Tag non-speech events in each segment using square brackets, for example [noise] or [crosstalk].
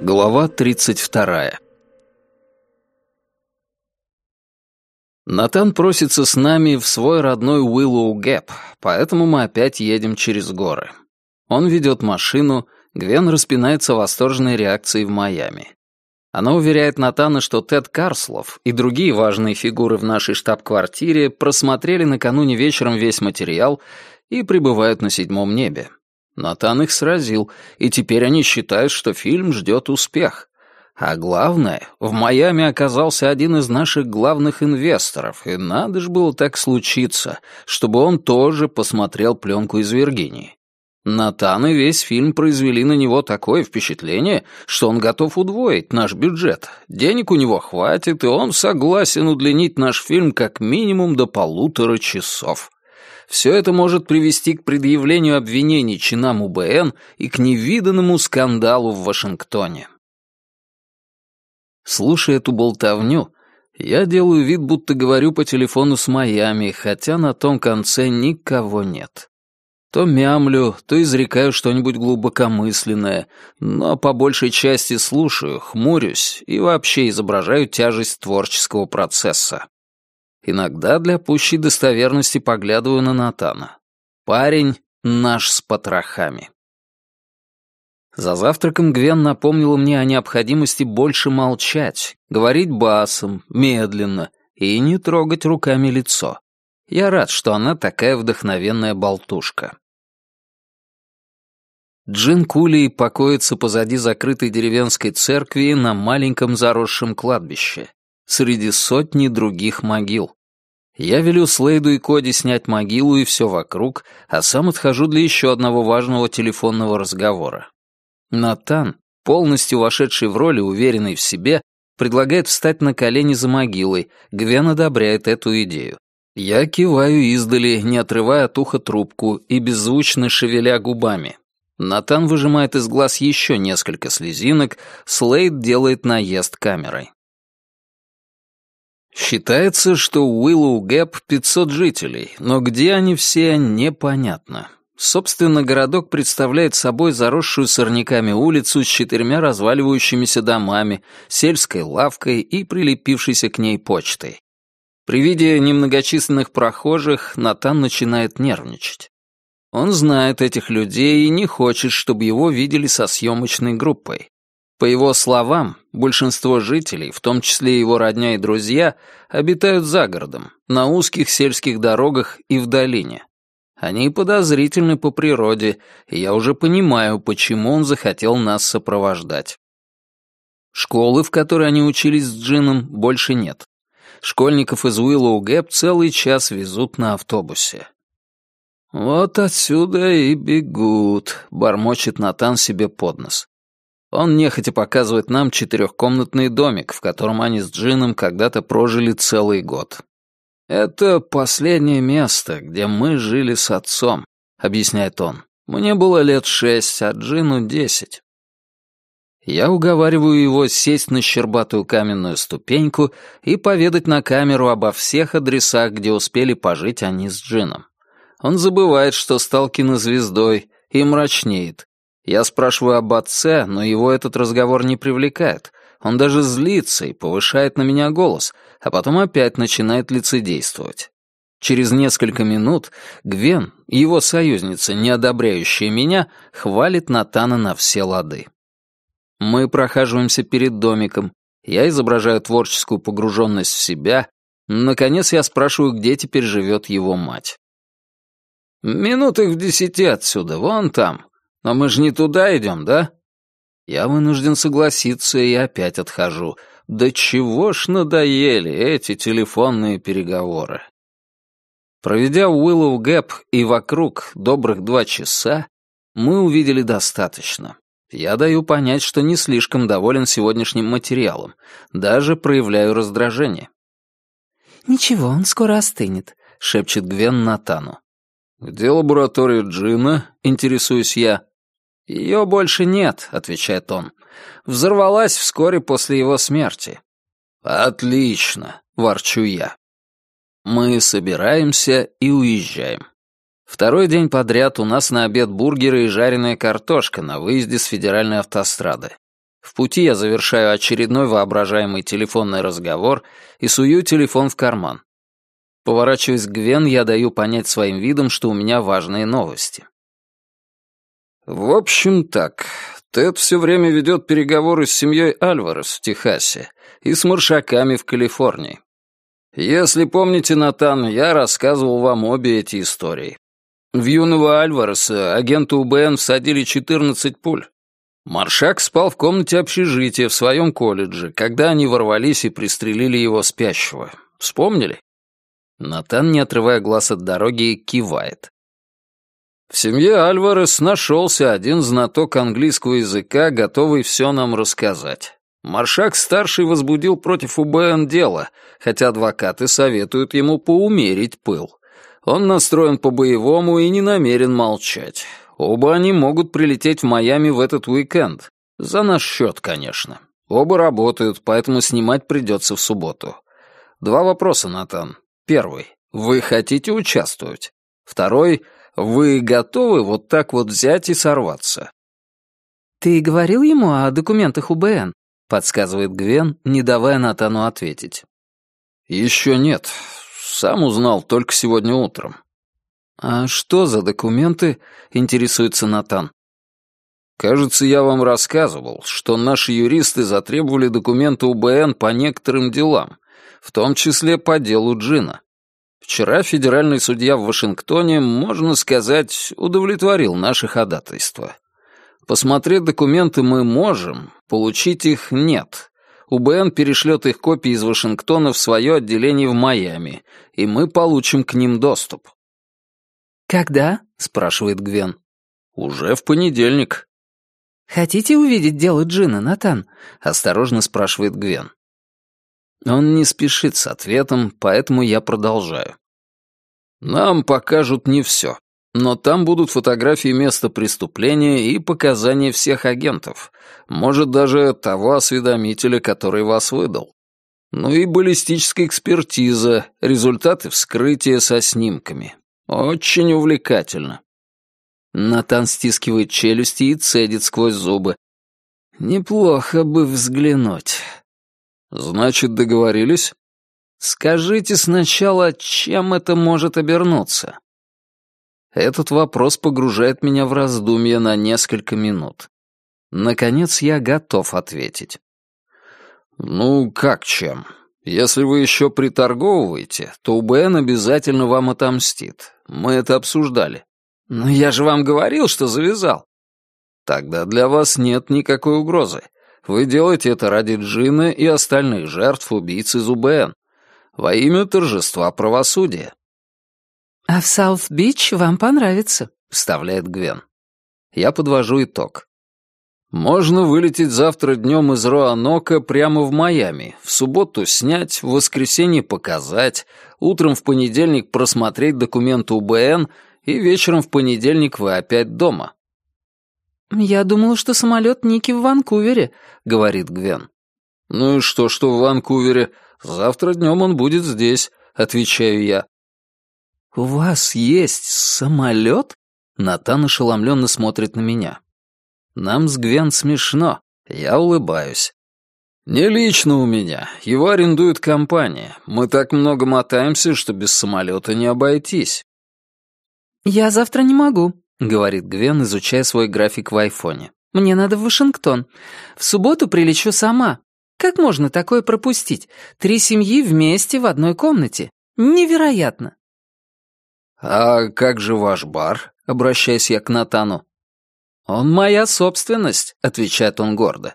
Глава 32. Натан просится с нами в свой родной Уиллоу Гэп, поэтому мы опять едем через горы. Он ведет машину, Гвен распинается восторженной реакцией в Майами. Она уверяет Натана, что Тед Карслов и другие важные фигуры в нашей штаб-квартире просмотрели накануне вечером весь материал и пребывают на седьмом небе. Натан их сразил, и теперь они считают, что фильм ждет успех. А главное, в Майами оказался один из наших главных инвесторов, и надо же было так случиться, чтобы он тоже посмотрел пленку из Виргинии. Натан и весь фильм произвели на него такое впечатление, что он готов удвоить наш бюджет. Денег у него хватит, и он согласен удлинить наш фильм как минимум до полутора часов. Все это может привести к предъявлению обвинений чинам УБН и к невиданному скандалу в Вашингтоне. Слушая эту болтовню, я делаю вид, будто говорю по телефону с Майами, хотя на том конце никого нет. То мямлю, то изрекаю что-нибудь глубокомысленное, но по большей части слушаю, хмурюсь и вообще изображаю тяжесть творческого процесса. Иногда для пущей достоверности поглядываю на Натана. Парень наш с потрохами. За завтраком Гвен напомнила мне о необходимости больше молчать, говорить басом, медленно и не трогать руками лицо. Я рад, что она такая вдохновенная болтушка. Джин Кулей покоится позади закрытой деревенской церкви на маленьком заросшем кладбище, среди сотни других могил. Я велю Слейду и Коди снять могилу и все вокруг, а сам отхожу для еще одного важного телефонного разговора. Натан, полностью вошедший в роль и уверенный в себе, предлагает встать на колени за могилой, Гвен одобряет эту идею. Я киваю издали, не отрывая от уха трубку и беззвучно шевеля губами. Натан выжимает из глаз еще несколько слезинок, Слейд делает наезд камерой. Считается, что у Уиллоу Гэп 500 жителей, но где они все, непонятно. Собственно, городок представляет собой заросшую сорняками улицу с четырьмя разваливающимися домами, сельской лавкой и прилепившейся к ней почтой. При виде немногочисленных прохожих Натан начинает нервничать. Он знает этих людей и не хочет, чтобы его видели со съемочной группой. По его словам, большинство жителей, в том числе его родня и друзья, обитают за городом, на узких сельских дорогах и в долине. Они подозрительны по природе, и я уже понимаю, почему он захотел нас сопровождать. Школы, в которой они учились с Джином, больше нет. Школьников из Уиллоу Гэп целый час везут на автобусе. «Вот отсюда и бегут», — бормочет Натан себе под нос. Он нехотя показывает нам четырехкомнатный домик, в котором они с Джином когда-то прожили целый год. «Это последнее место, где мы жили с отцом», — объясняет он. «Мне было лет шесть, а Джину десять. Я уговариваю его сесть на щербатую каменную ступеньку и поведать на камеру обо всех адресах, где успели пожить они с Джином. Он забывает, что стал кинозвездой, и мрачнеет. Я спрашиваю об отце, но его этот разговор не привлекает. Он даже злится и повышает на меня голос, а потом опять начинает лицедействовать. Через несколько минут Гвен, его союзница, не одобряющая меня, хвалит Натана на все лады. Мы прохаживаемся перед домиком. Я изображаю творческую погруженность в себя. Наконец я спрашиваю, где теперь живет его мать. «Минутах в десяти отсюда, вон там. Но мы же не туда идем, да?» Я вынужден согласиться и опять отхожу. Да чего ж надоели эти телефонные переговоры. Проведя Уиллоу Гэп и вокруг добрых два часа, мы увидели достаточно. Я даю понять, что не слишком доволен сегодняшним материалом, даже проявляю раздражение. «Ничего, он скоро остынет», — шепчет Гвен Натану. «Где лаборатория Джина?» — интересуюсь я. «Ее больше нет», — отвечает он. «Взорвалась вскоре после его смерти». «Отлично!» — ворчу я. Мы собираемся и уезжаем. Второй день подряд у нас на обед бургеры и жареная картошка на выезде с федеральной автострады. В пути я завершаю очередной воображаемый телефонный разговор и сую телефон в карман. Поворачиваясь к Гвен, я даю понять своим видом, что у меня важные новости. В общем так, Тед все время ведет переговоры с семьей Альварес в Техасе и с маршаками в Калифорнии. Если помните, Натан, я рассказывал вам обе эти истории. В юного Альвареса агенту УБН всадили 14 пуль. Маршак спал в комнате общежития в своем колледже, когда они ворвались и пристрелили его спящего. Вспомнили? Натан, не отрывая глаз от дороги, кивает. В семье Альварес нашелся один знаток английского языка, готовый все нам рассказать. Маршак-старший возбудил против УБН дело, хотя адвокаты советуют ему поумерить пыл. Он настроен по-боевому и не намерен молчать. Оба они могут прилететь в Майами в этот уикенд. За наш счет, конечно. Оба работают, поэтому снимать придется в субботу. Два вопроса, Натан. Первый. Вы хотите участвовать? Второй. Вы готовы вот так вот взять и сорваться? «Ты говорил ему о документах УБН?» — подсказывает Гвен, не давая Натану ответить. «Еще нет. Сам узнал только сегодня утром. «А что за документы?» — интересуется Натан. «Кажется, я вам рассказывал, что наши юристы затребовали документы УБН по некоторым делам, в том числе по делу Джина. Вчера федеральный судья в Вашингтоне, можно сказать, удовлетворил наше ходатайство. Посмотреть документы мы можем, получить их нет. УБН перешлет их копии из Вашингтона в свое отделение в Майами, и мы получим к ним доступ. «Когда?» — спрашивает Гвен. «Уже в понедельник». «Хотите увидеть дело Джина, Натан?» — осторожно спрашивает Гвен. Он не спешит с ответом, поэтому я продолжаю. «Нам покажут не все, но там будут фотографии места преступления и показания всех агентов, может, даже того осведомителя, который вас выдал. Ну и баллистическая экспертиза, результаты вскрытия со снимками. Очень увлекательно. Натан стискивает челюсти и цедит сквозь зубы. Неплохо бы взглянуть. Значит, договорились? Скажите сначала, чем это может обернуться? Этот вопрос погружает меня в раздумья на несколько минут. Наконец я готов ответить. Ну, как чем? Если вы еще приторговываете, то УБН обязательно вам отомстит. Мы это обсуждали. Но я же вам говорил, что завязал. Тогда для вас нет никакой угрозы. Вы делаете это ради Джина и остальных жертв убийц из УБН. Во имя торжества правосудия. «А в Саут-Бич вам понравится», — вставляет Гвен. Я подвожу итог. Можно вылететь завтра днем из Роанока прямо в Майами, в субботу снять, в воскресенье показать, утром в понедельник просмотреть документы УБН и вечером в понедельник вы опять дома. «Я думала, что самолет Ники в Ванкувере», — говорит Гвен. «Ну и что, что в Ванкувере? Завтра днем он будет здесь», — отвечаю я. «У вас есть самолет?» Натан ошеломленно смотрит на меня. Нам с Гвен смешно. Я улыбаюсь. Не лично у меня. Его арендует компания. Мы так много мотаемся, что без самолета не обойтись. «Я завтра не могу», — говорит Гвен, изучая свой график в айфоне. «Мне надо в Вашингтон. В субботу прилечу сама. Как можно такое пропустить? Три семьи вместе в одной комнате. Невероятно!» «А как же ваш бар?» — обращаюсь я к Натану. «Он моя собственность», — отвечает он гордо.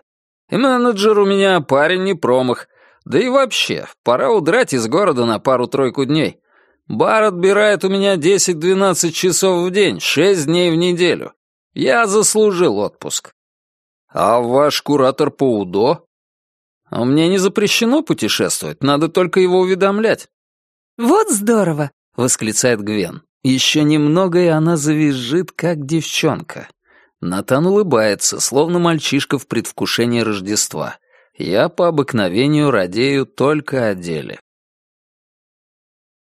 «И менеджер у меня парень не промах. Да и вообще, пора удрать из города на пару-тройку дней. Бар отбирает у меня 10-12 часов в день, 6 дней в неделю. Я заслужил отпуск». «А ваш куратор по УДО?» «А «Мне не запрещено путешествовать, надо только его уведомлять». «Вот здорово!» — восклицает Гвен. Еще немного, и она завизжит, как девчонка. Натан улыбается, словно мальчишка в предвкушении Рождества. Я по обыкновению радею только о деле.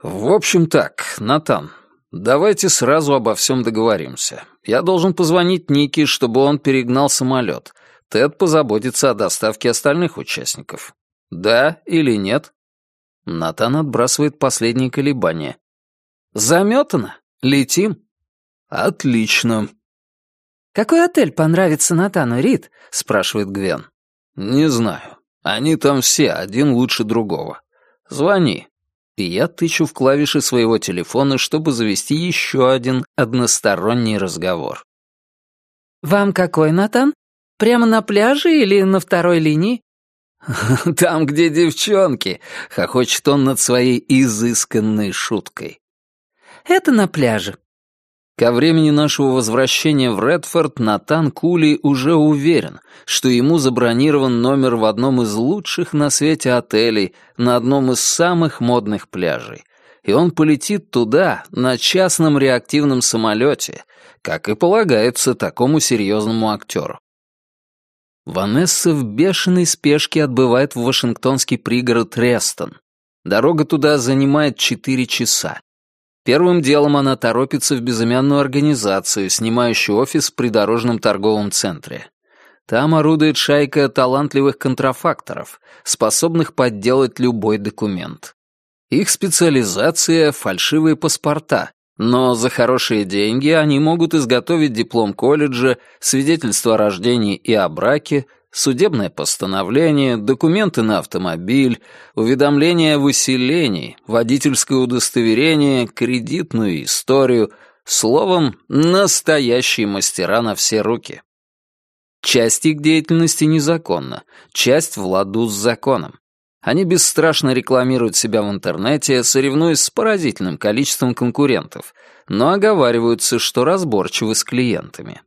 В общем так, Натан, давайте сразу обо всем договоримся. Я должен позвонить Нике, чтобы он перегнал самолет. Тед позаботится о доставке остальных участников. Да или нет? Натан отбрасывает последние колебания. Заметано. Летим. Отлично. «Какой отель понравится Натану, Рид?» — спрашивает Гвен. «Не знаю. Они там все, один лучше другого. Звони и я тычу в клавиши своего телефона, чтобы завести еще один односторонний разговор. «Вам какой, Натан? Прямо на пляже или на второй линии?» [laughs] «Там, где девчонки», — хохочет он над своей изысканной шуткой. «Это на пляже. Ко времени нашего возвращения в Редфорд Натан Кули уже уверен, что ему забронирован номер в одном из лучших на свете отелей на одном из самых модных пляжей, и он полетит туда на частном реактивном самолете, как и полагается такому серьезному актеру. Ванесса в бешеной спешке отбывает в вашингтонский пригород Рестон. Дорога туда занимает четыре часа. Первым делом она торопится в безымянную организацию, снимающую офис в придорожном торговом центре. Там орудует шайка талантливых контрафакторов, способных подделать любой документ. Их специализация — фальшивые паспорта, но за хорошие деньги они могут изготовить диплом колледжа, свидетельство о рождении и о браке, судебное постановление, документы на автомобиль, уведомление о выселении, водительское удостоверение, кредитную историю, словом, настоящие мастера на все руки. Часть их деятельности незаконна, часть в ладу с законом. Они бесстрашно рекламируют себя в интернете, соревнуясь с поразительным количеством конкурентов, но оговариваются, что разборчивы с клиентами.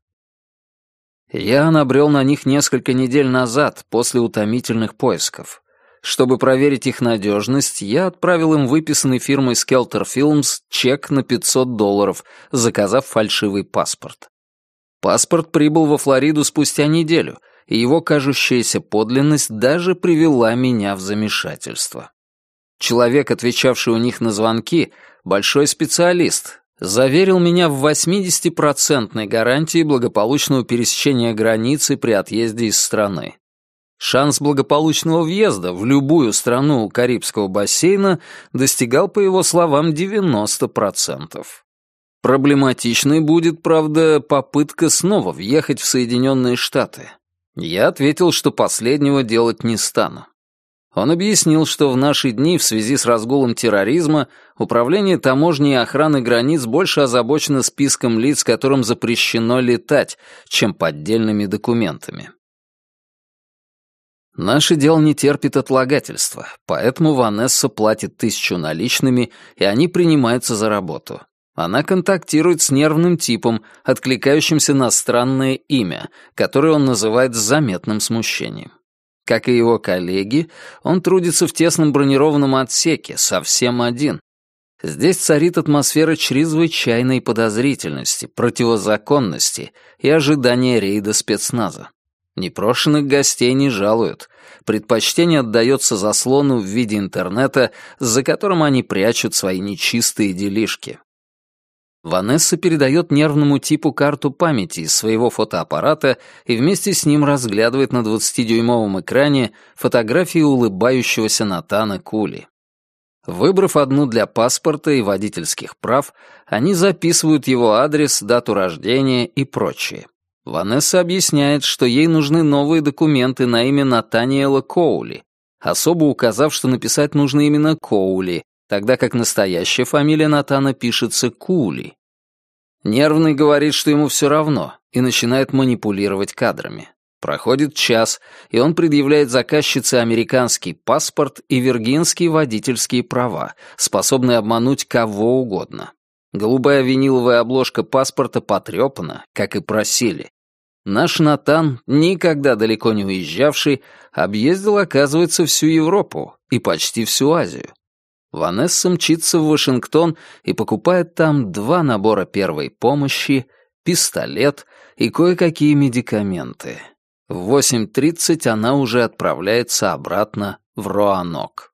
Я набрел на них несколько недель назад, после утомительных поисков. Чтобы проверить их надежность, я отправил им выписанный фирмой Skelter Films чек на 500 долларов, заказав фальшивый паспорт. Паспорт прибыл во Флориду спустя неделю, и его кажущаяся подлинность даже привела меня в замешательство. Человек, отвечавший у них на звонки, большой специалист, заверил меня в 80% гарантии благополучного пересечения границы при отъезде из страны. Шанс благополучного въезда в любую страну Карибского бассейна достигал, по его словам, 90%. Проблематичной будет, правда, попытка снова въехать в Соединенные Штаты. Я ответил, что последнего делать не стану. Он объяснил, что в наши дни в связи с разгулом терроризма Управление таможни и охраны границ больше озабочено списком лиц, которым запрещено летать, чем поддельными документами. Наше дело не терпит отлагательства, поэтому Ванесса платит тысячу наличными, и они принимаются за работу. Она контактирует с нервным типом, откликающимся на странное имя, которое он называет с заметным смущением. Как и его коллеги, он трудится в тесном бронированном отсеке, совсем один. Здесь царит атмосфера чрезвычайной подозрительности, противозаконности и ожидания рейда спецназа. Непрошенных гостей не жалуют. Предпочтение отдается заслону в виде интернета, за которым они прячут свои нечистые делишки. Ванесса передает нервному типу карту памяти из своего фотоаппарата и вместе с ним разглядывает на 20-дюймовом экране фотографии улыбающегося Натана Кули. Выбрав одну для паспорта и водительских прав, они записывают его адрес, дату рождения и прочее. Ванесса объясняет, что ей нужны новые документы на имя Натаниэла Коули, особо указав, что написать нужно именно Коули, тогда как настоящая фамилия Натана пишется Кули. Нервный говорит, что ему все равно, и начинает манипулировать кадрами. Проходит час, и он предъявляет заказчице американский паспорт и виргинские водительские права, способные обмануть кого угодно. Голубая виниловая обложка паспорта потрепана, как и просили. Наш Натан, никогда далеко не уезжавший, объездил, оказывается, всю Европу и почти всю Азию. Ванесса мчится в Вашингтон и покупает там два набора первой помощи, пистолет и кое-какие медикаменты. В 8.30 она уже отправляется обратно в Роанок.